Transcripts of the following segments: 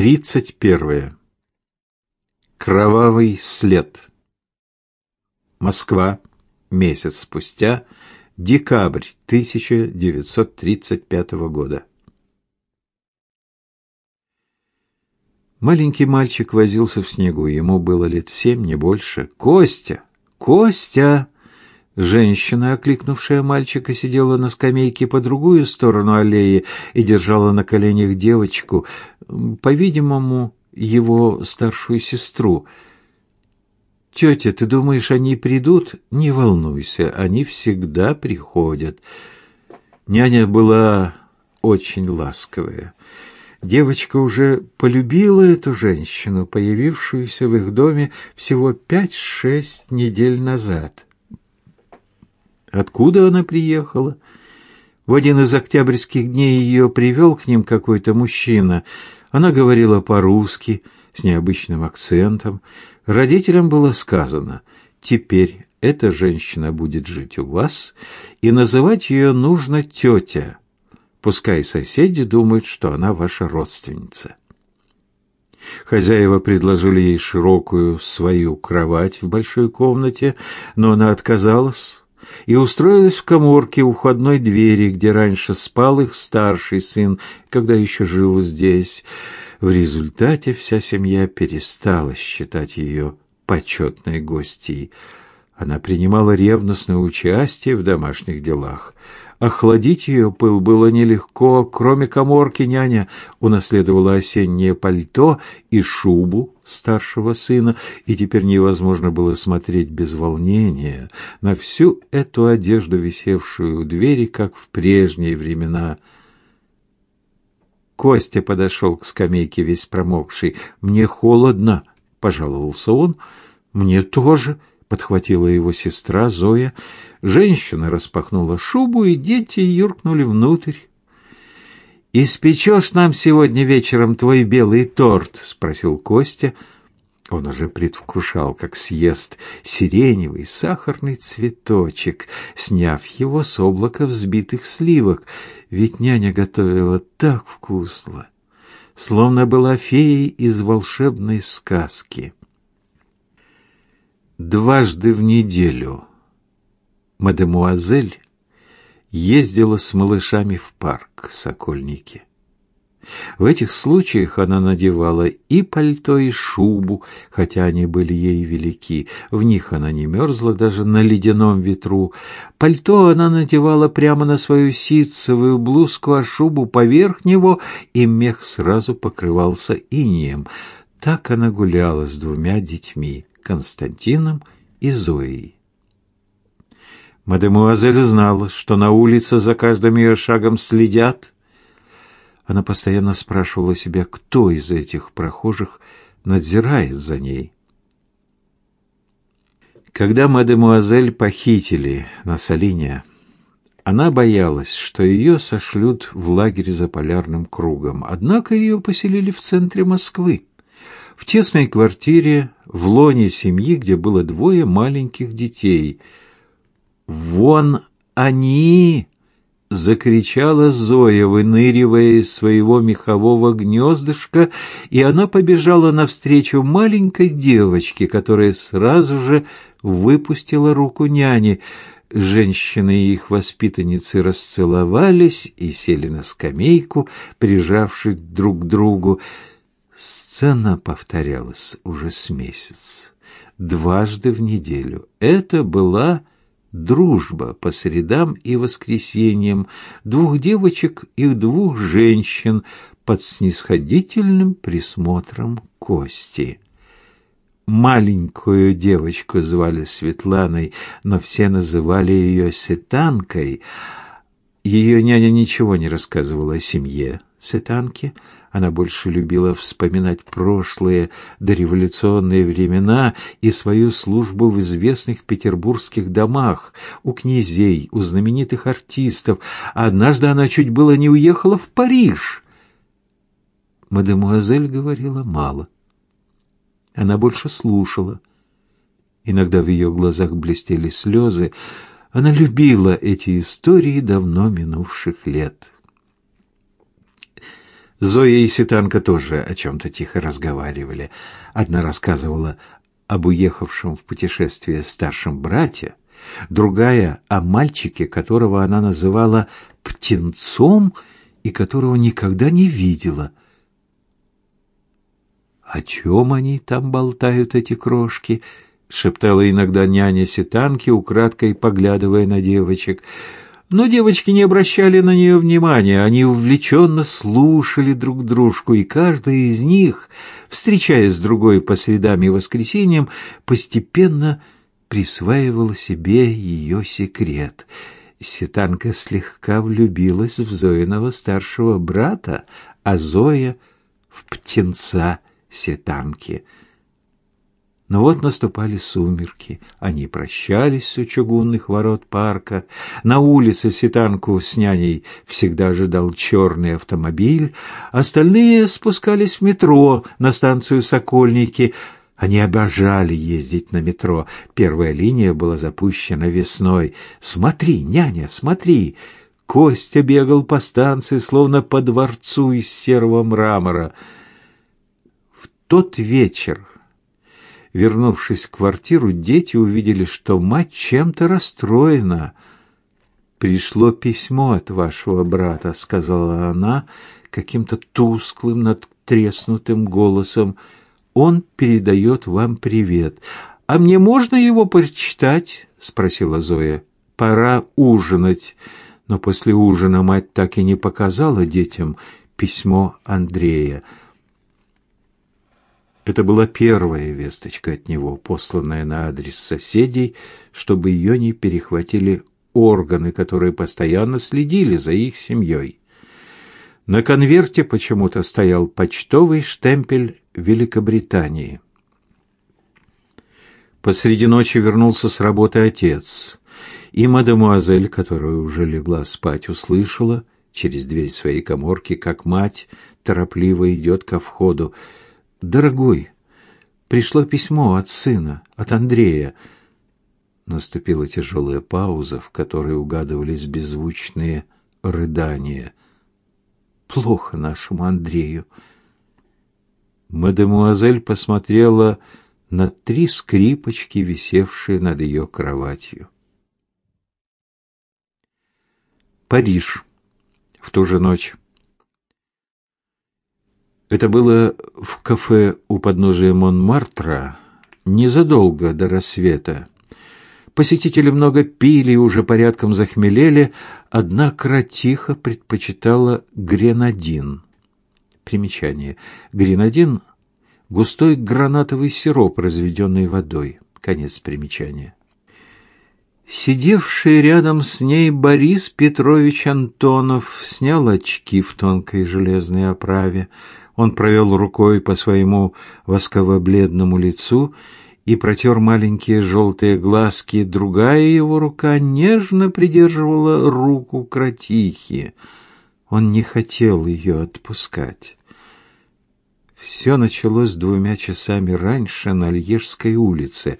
Тридцать первое. Кровавый след. Москва. Месяц спустя. Декабрь 1935 года. Маленький мальчик возился в снегу. Ему было лет семь, не больше. «Костя! Костя!» Женщина, окликнувшая мальчика, сидела на скамейке по другую сторону аллеи и держала на коленях девочку, по-видимому, его старшую сестру. «Тетя, ты думаешь, они придут? Не волнуйся, они всегда приходят». Няня была очень ласковая. Девочка уже полюбила эту женщину, появившуюся в их доме всего пять-шесть недель назад. Откуда она приехала? В один из октябрьских дней ее привел к ним какой-то мужчина. Она говорила по-русски, с необычным акцентом. Родителям было сказано, теперь эта женщина будет жить у вас, и называть ее нужно тетя. Пускай соседи думают, что она ваша родственница. Хозяева предложили ей широкую свою кровать в большой комнате, но она отказалась и устроилась в коморке у входной двери, где раньше спал их старший сын, когда еще жил здесь. В результате вся семья перестала считать ее почетной гостьей. Она принимала ревностное участие в домашних делах. Охладить ее пыл было нелегко. Кроме коморки, няня унаследовала осеннее пальто и шубу старшего сына, и теперь невозможно было смотреть без волнения на всю эту одежду, висевшую у двери, как в прежние времена. Костя подошел к скамейке весь промокший. «Мне холодно», — пожаловался он. «Мне тоже», — подхватила его сестра Зоя. Женщина распахнула шубу, и дети юркнули внутрь. «Испечешь нам сегодня вечером твой белый торт?» — спросил Костя. Он уже предвкушал, как съест сиреневый сахарный цветочек, сняв его с облака взбитых сливок, ведь няня готовила так вкусно, словно была феей из волшебной сказки. Дважды в неделю мадемуазель ездила с малышами в парк Сокольники. В этих случаях она надевала и пальто, и шубу, хотя они были ей велики. В них она не мерзла даже на ледяном ветру. Пальто она надевала прямо на свою ситцевую блузку, а шубу поверх него, и мех сразу покрывался инеем. Так она гуляла с двумя детьми, Константином и Зоей. Мадемуазель знала, что на улице за каждым ее шагом следят. Она постоянно спрашивала себя, кто из этих прохожих надзирает за ней. Когда мадемуазель похитили на Салине, она боялась, что ее сошлют в лагерь за полярным кругом. Однако ее поселили в центре Москвы, в тесной квартире в лоне семьи, где было двое маленьких детей – «Вон они!» — закричала Зоя, выныривая из своего мехового гнездышка, и она побежала навстречу маленькой девочке, которая сразу же выпустила руку няни. Женщины и их воспитанницы расцеловались и сели на скамейку, прижавшись друг к другу. Сцена повторялась уже с месяц, дважды в неделю. Это была дружба по средам и воскресеньям двух девочек и двух женщин под снисходительным присмотром Кости. Маленькую девочку звали Светланой, но все называли ее Сетанкой. Ее няня ничего не рассказывала о семье Сетанки, она больше любила вспоминать прошлые дореволюционные времена и свою службу в известных петербургских домах, у князей, у знаменитых артистов. однажды она чуть было не уехала в Париж. Мадемуазель говорила мало. Она больше слушала. Иногда в ее глазах блестели слезы. Она любила эти истории давно минувших лет. Зоя и Ситанка тоже о чем-то тихо разговаривали. Одна рассказывала об уехавшем в путешествие старшем брате, другая — о мальчике, которого она называла «птенцом» и которого никогда не видела. «О чем они там болтают, эти крошки?» — шептала иногда няня Ситанки, украдкой поглядывая на девочек — но девочки не обращали на нее внимания, они увлеченно слушали друг дружку, и каждая из них, встречаясь с другой по средам и воскресеньям, постепенно присваивала себе ее секрет. Сетанка слегка влюбилась в Зоиного старшего брата, а Зоя — в птенца Сетанки — но вот наступали сумерки. Они прощались у чугунных ворот парка. На улице Ситанку с няней всегда ожидал черный автомобиль. Остальные спускались в метро на станцию Сокольники. Они обожали ездить на метро. Первая линия была запущена весной. «Смотри, няня, смотри!» Костя бегал по станции, словно по дворцу из серого мрамора. В тот вечер Вернувшись в квартиру, дети увидели, что мать чем-то расстроена. «Пришло письмо от вашего брата», — сказала она каким-то тусклым, надтреснутым голосом. «Он передает вам привет. А мне можно его прочитать?» — спросила Зоя. «Пора ужинать». Но после ужина мать так и не показала детям письмо Андрея. Это была первая весточка от него, посланная на адрес соседей, чтобы ее не перехватили органы, которые постоянно следили за их семьей. На конверте почему-то стоял почтовый штемпель Великобритании. Посреди ночи вернулся с работы отец, и мадемуазель, которая уже легла спать, услышала через дверь своей коморки, как мать торопливо идет ко входу. Дорогой, пришло письмо от сына, от Андрея. Наступила тяжелая пауза, в которой угадывались беззвучные рыдания. Плохо нашему Андрею. Мадемуазель посмотрела на три скрипочки, висевшие над ее кроватью. Париж. В ту же ночь. Это было в кафе у подножия Монмартра незадолго до рассвета. Посетители много пили и уже порядком захмелели, одна кротиха предпочитала гренадин. Примечание. Гренадин – густой гранатовый сироп, разведенный водой. Конец примечания. Сидевший рядом с ней Борис Петрович Антонов снял очки в тонкой железной оправе, он провел рукой по своему восково-бледному лицу и протер маленькие желтые глазки. Другая его рука нежно придерживала руку кротихи. Он не хотел ее отпускать. Все началось двумя часами раньше на Льежской улице.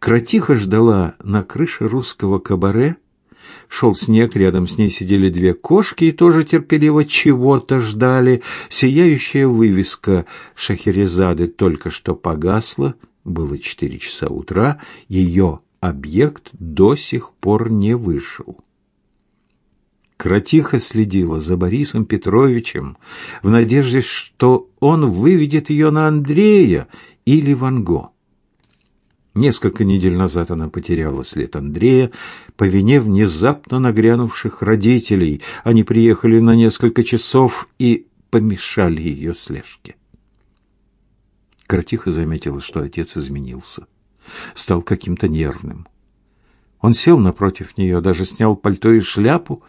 Кротиха ждала на крыше русского кабаре, Шел снег, рядом с ней сидели две кошки и тоже терпеливо чего-то ждали. Сияющая вывеска Шахерезады только что погасла. Было четыре часа утра. Ее объект до сих пор не вышел. Кротиха следила за Борисом Петровичем в надежде, что он выведет ее на Андрея или Ван Го. Несколько недель назад она потеряла след Андрея по вине внезапно нагрянувших родителей. Они приехали на несколько часов и помешали ее слежке. Кротиха заметила, что отец изменился, стал каким-то нервным. Он сел напротив нее, даже снял пальто и шляпу,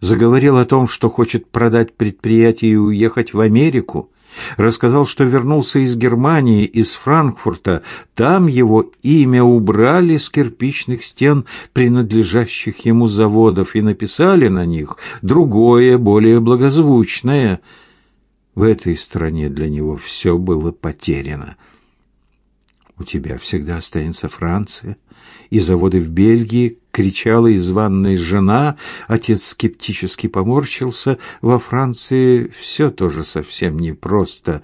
заговорил о том, что хочет продать предприятие и уехать в Америку. Рассказал, что вернулся из Германии, из Франкфурта. Там его имя убрали с кирпичных стен принадлежащих ему заводов и написали на них другое, более благозвучное. В этой стране для него все было потеряно. У тебя всегда останется Франция и заводы в Бельгии, кричала из ванной жена, отец скептически поморщился. Во Франции все тоже совсем непросто.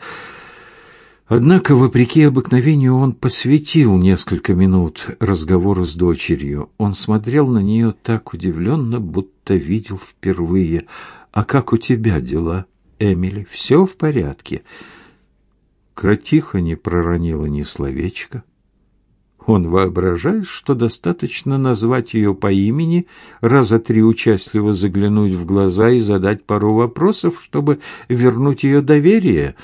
Однако, вопреки обыкновению, он посвятил несколько минут разговору с дочерью. Он смотрел на нее так удивленно, будто видел впервые. «А как у тебя дела, Эмили? Все в порядке?» Кротиха не проронила ни словечка. Он воображает, что достаточно назвать ее по имени, раза три участливо заглянуть в глаза и задать пару вопросов, чтобы вернуть ее доверие.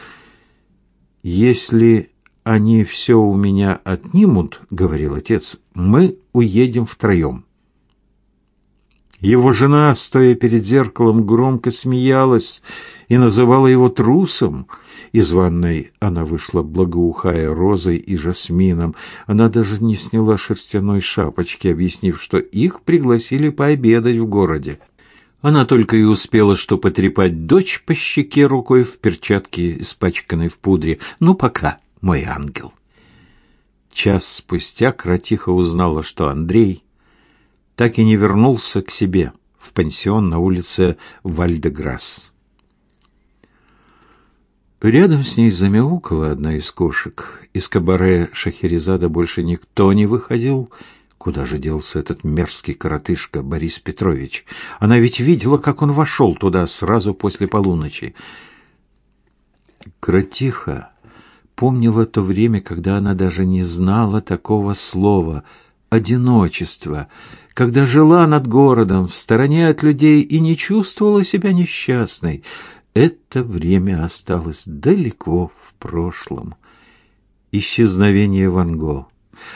«Если они все у меня отнимут, — говорил отец, — мы уедем втроем». Его жена, стоя перед зеркалом, громко смеялась и называла его трусом. Из ванной она вышла благоухая розой и жасмином. Она даже не сняла шерстяной шапочки, объяснив, что их пригласили пообедать в городе. Она только и успела что потрепать дочь по щеке рукой в перчатке, испачканной в пудре. «Ну, пока, мой ангел». Час спустя Кратиха узнала, что Андрей так и не вернулся к себе в пансион на улице Вальдеграсс. Рядом с ней замяукала одна из кошек. Из кабаре Шахерезада больше никто не выходил. Куда же делся этот мерзкий коротышка Борис Петрович? Она ведь видела, как он вошел туда сразу после полуночи. Кротиха помнила то время, когда она даже не знала такого слова «одиночество», когда жила над городом, в стороне от людей и не чувствовала себя несчастной. Это время осталось далеко в прошлом. Исчезновение Ван Го,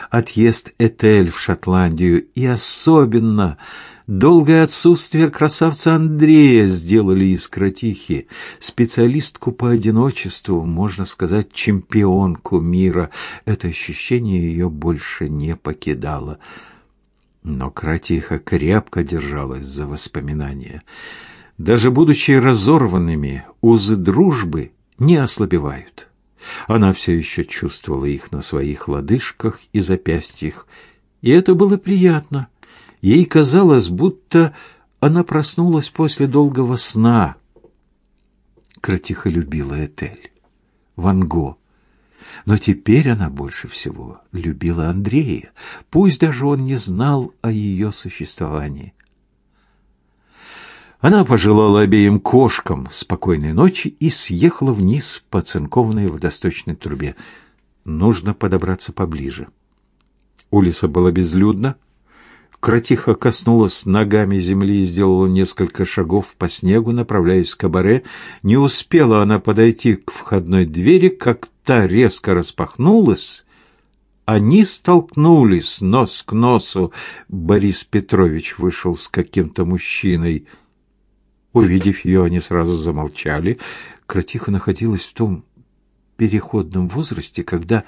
отъезд Этель в Шотландию и особенно долгое отсутствие красавца Андрея сделали из кротихи специалистку по одиночеству, можно сказать, чемпионку мира. Это ощущение ее больше не покидало. Но Кратиха крепко держалась за воспоминания. Даже будучи разорванными, узы дружбы не ослабевают. Она все еще чувствовала их на своих лодыжках и запястьях, и это было приятно. Ей казалось, будто она проснулась после долгого сна. Кратиха любила Этель, Ван Го, но теперь она больше всего любила Андрея, пусть даже он не знал о ее существовании. Она пожелала обеим кошкам спокойной ночи и съехала вниз по цинкованной водосточной трубе. Нужно подобраться поближе. Улица была безлюдна, Кротиха коснулась ногами земли и сделала несколько шагов по снегу, направляясь к кабаре. Не успела она подойти к входной двери, как та резко распахнулась. Они столкнулись нос к носу. Борис Петрович вышел с каким-то мужчиной. Увидев ее, они сразу замолчали. Кротиха находилась в том переходном возрасте, когда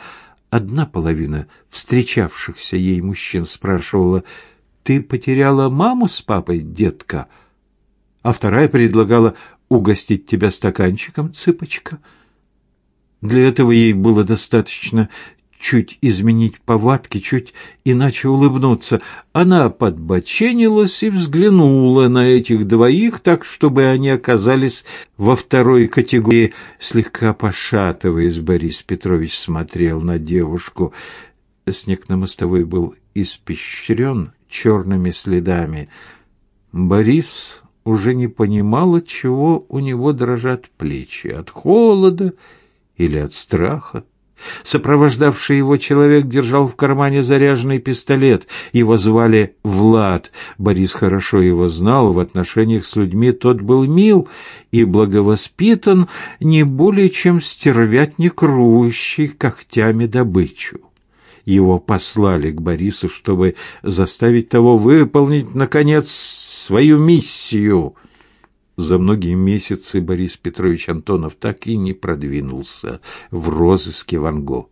одна половина встречавшихся ей мужчин спрашивала — ты потеряла маму с папой, детка, а вторая предлагала угостить тебя стаканчиком, цыпочка. Для этого ей было достаточно чуть изменить повадки, чуть иначе улыбнуться. Она подбоченилась и взглянула на этих двоих так, чтобы они оказались во второй категории. Слегка пошатываясь, Борис Петрович смотрел на девушку. Снег на мостовой был испещрен черными следами. Борис уже не понимал, от чего у него дрожат плечи, от холода или от страха. Сопровождавший его человек держал в кармане заряженный пистолет. Его звали Влад. Борис хорошо его знал. В отношениях с людьми тот был мил и благовоспитан, не более чем стервятник, рвущий когтями добычу его послали к Борису, чтобы заставить того выполнить, наконец, свою миссию. За многие месяцы Борис Петрович Антонов так и не продвинулся в розыске Ван Го.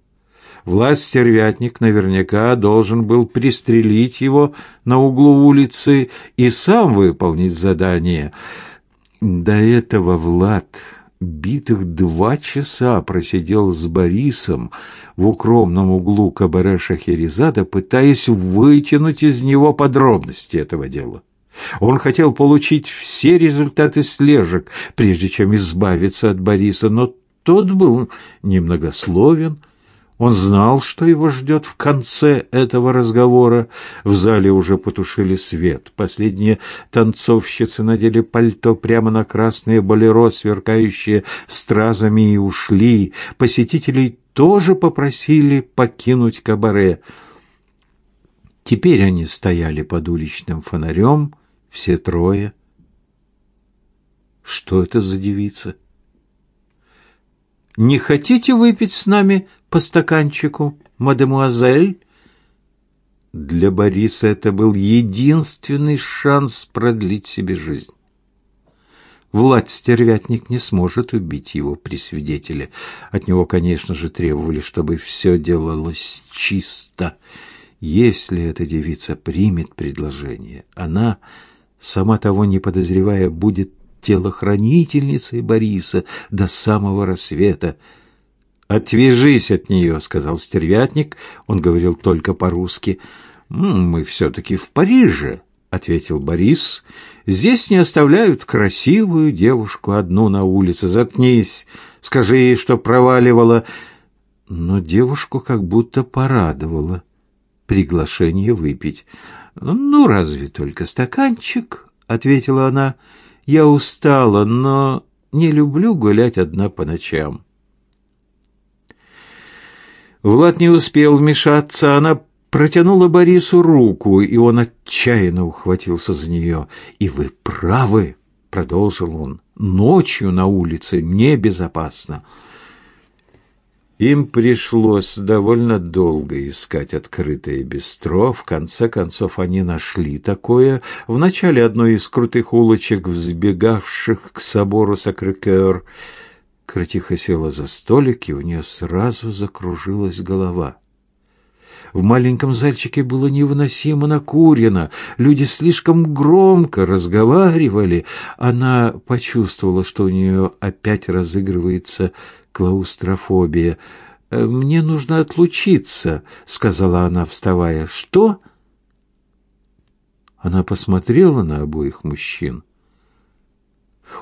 Власть-стервятник наверняка должен был пристрелить его на углу улицы и сам выполнить задание. До этого Влад битых два часа просидел с Борисом в укромном углу кабаре Шахерезада, пытаясь вытянуть из него подробности этого дела. Он хотел получить все результаты слежек, прежде чем избавиться от Бориса, но тот был немногословен, он знал, что его ждет в конце этого разговора. В зале уже потушили свет. Последние танцовщицы надели пальто прямо на красные болеро, сверкающие стразами, и ушли. Посетителей тоже попросили покинуть кабаре. Теперь они стояли под уличным фонарем, все трое. Что это за девица? Не хотите выпить с нами по стаканчику, мадемуазель?» Для Бориса это был единственный шанс продлить себе жизнь. Влад Стервятник не сможет убить его при свидетеле. От него, конечно же, требовали, чтобы все делалось чисто. Если эта девица примет предложение, она, сама того не подозревая, будет телохранительницей Бориса до самого рассвета. «Отвяжись от нее», — сказал стервятник. Он говорил только по-русски. «Мы все-таки в Париже», — ответил Борис. «Здесь не оставляют красивую девушку одну на улице. Заткнись, скажи ей, что проваливала». Но девушку как будто порадовало приглашение выпить. «Ну, разве только стаканчик», — ответила она. Я устала, но не люблю гулять одна по ночам. Влад не успел вмешаться, она протянула Борису руку, и он отчаянно ухватился за нее. «И вы правы», — продолжил он, — «ночью на улице небезопасно». Им пришлось довольно долго искать открытое бистро. В конце концов они нашли такое в начале одной из крутых улочек, взбегавших к собору Кротиха села за столик, и у нее сразу закружилась голова. В маленьком зальчике было невыносимо накурено, люди слишком громко разговаривали. Она почувствовала, что у нее опять разыгрывается клаустрофобия. «Э, «Мне нужно отлучиться», — сказала она, вставая. «Что?» Она посмотрела на обоих мужчин,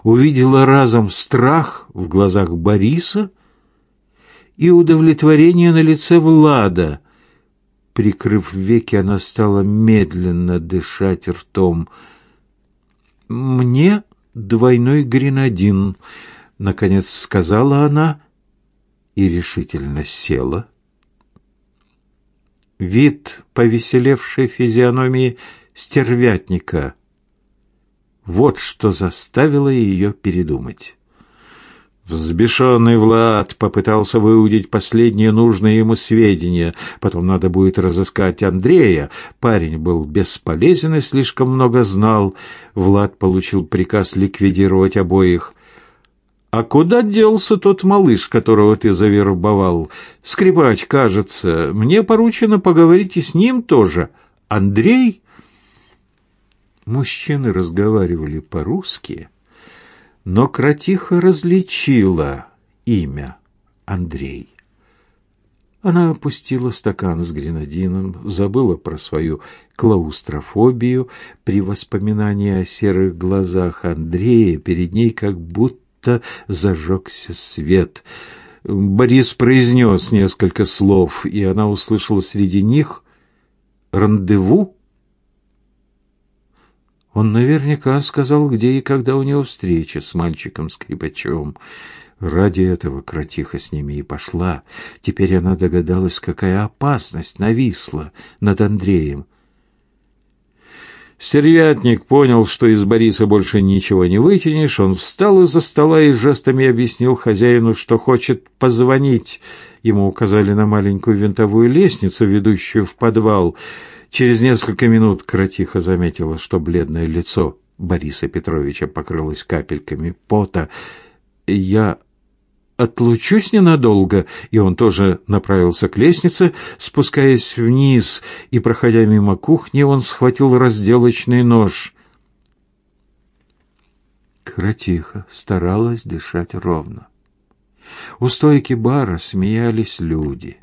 увидела разом страх в глазах Бориса и удовлетворение на лице Влада. Прикрыв веки, она стала медленно дышать ртом. «Мне двойной гренадин», наконец сказала она и решительно села. Вид повеселевшей физиономии стервятника вот что заставило ее передумать. Взбешенный Влад попытался выудить последние нужные ему сведения. Потом надо будет разыскать Андрея. Парень был бесполезен и слишком много знал. Влад получил приказ ликвидировать обоих. «А куда делся тот малыш, которого ты завербовал? Скрипач, кажется. Мне поручено поговорить и с ним тоже. Андрей?» Мужчины разговаривали по-русски, но Кратиха различила имя Андрей. Она опустила стакан с гренадином, забыла про свою клаустрофобию. При воспоминании о серых глазах Андрея перед ней как будто зажегся свет. Борис произнес несколько слов, и она услышала среди них «рандеву». Он наверняка сказал, где и когда у него встреча с мальчиком-скрипачом. Ради этого кротиха с ними и пошла. Теперь она догадалась, какая опасность нависла над Андреем. Стервятник понял, что из Бориса больше ничего не вытянешь. Он встал из-за стола и жестами объяснил хозяину, что хочет позвонить. Ему указали на маленькую винтовую лестницу, ведущую в подвал. Через несколько минут Кротиха заметила, что бледное лицо Бориса Петровича покрылось капельками пота. «Я отлучусь ненадолго, и он тоже направился к лестнице, спускаясь вниз, и, проходя мимо кухни, он схватил разделочный нож. Кротиха старалась дышать ровно. У стойки бара смеялись люди.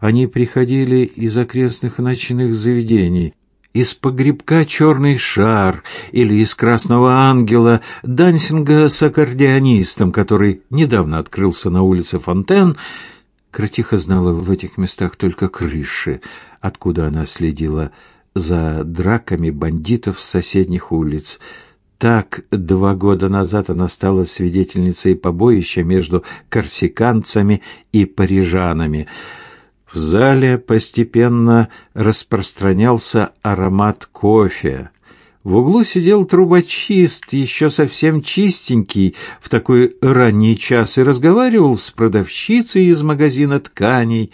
Они приходили из окрестных ночных заведений, из погребка «Черный шар» или из «Красного ангела», дансинга с аккордеонистом, который недавно открылся на улице Фонтен. Кротиха знала в этих местах только крыши, откуда она следила за драками бандитов с соседних улиц. Так два года назад она стала свидетельницей побоища между корсиканцами и парижанами – в зале постепенно распространялся аромат кофе. В углу сидел трубочист, еще совсем чистенький, в такой ранний час, и разговаривал с продавщицей из магазина тканей.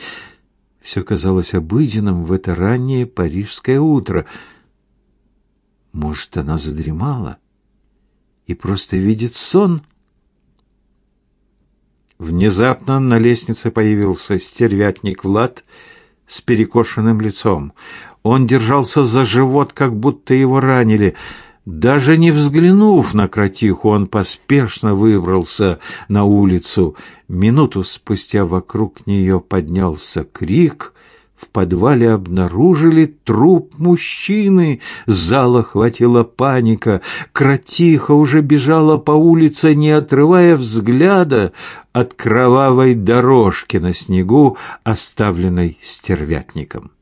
Все казалось обыденным в это раннее парижское утро. Может, она задремала и просто видит сон — Внезапно на лестнице появился стервятник Влад с перекошенным лицом. Он держался за живот, как будто его ранили. Даже не взглянув на кротиху, он поспешно выбрался на улицу. Минуту спустя вокруг нее поднялся крик — в подвале обнаружили труп мужчины. Зал охватила паника. Кротиха уже бежала по улице, не отрывая взгляда от кровавой дорожки на снегу, оставленной стервятником.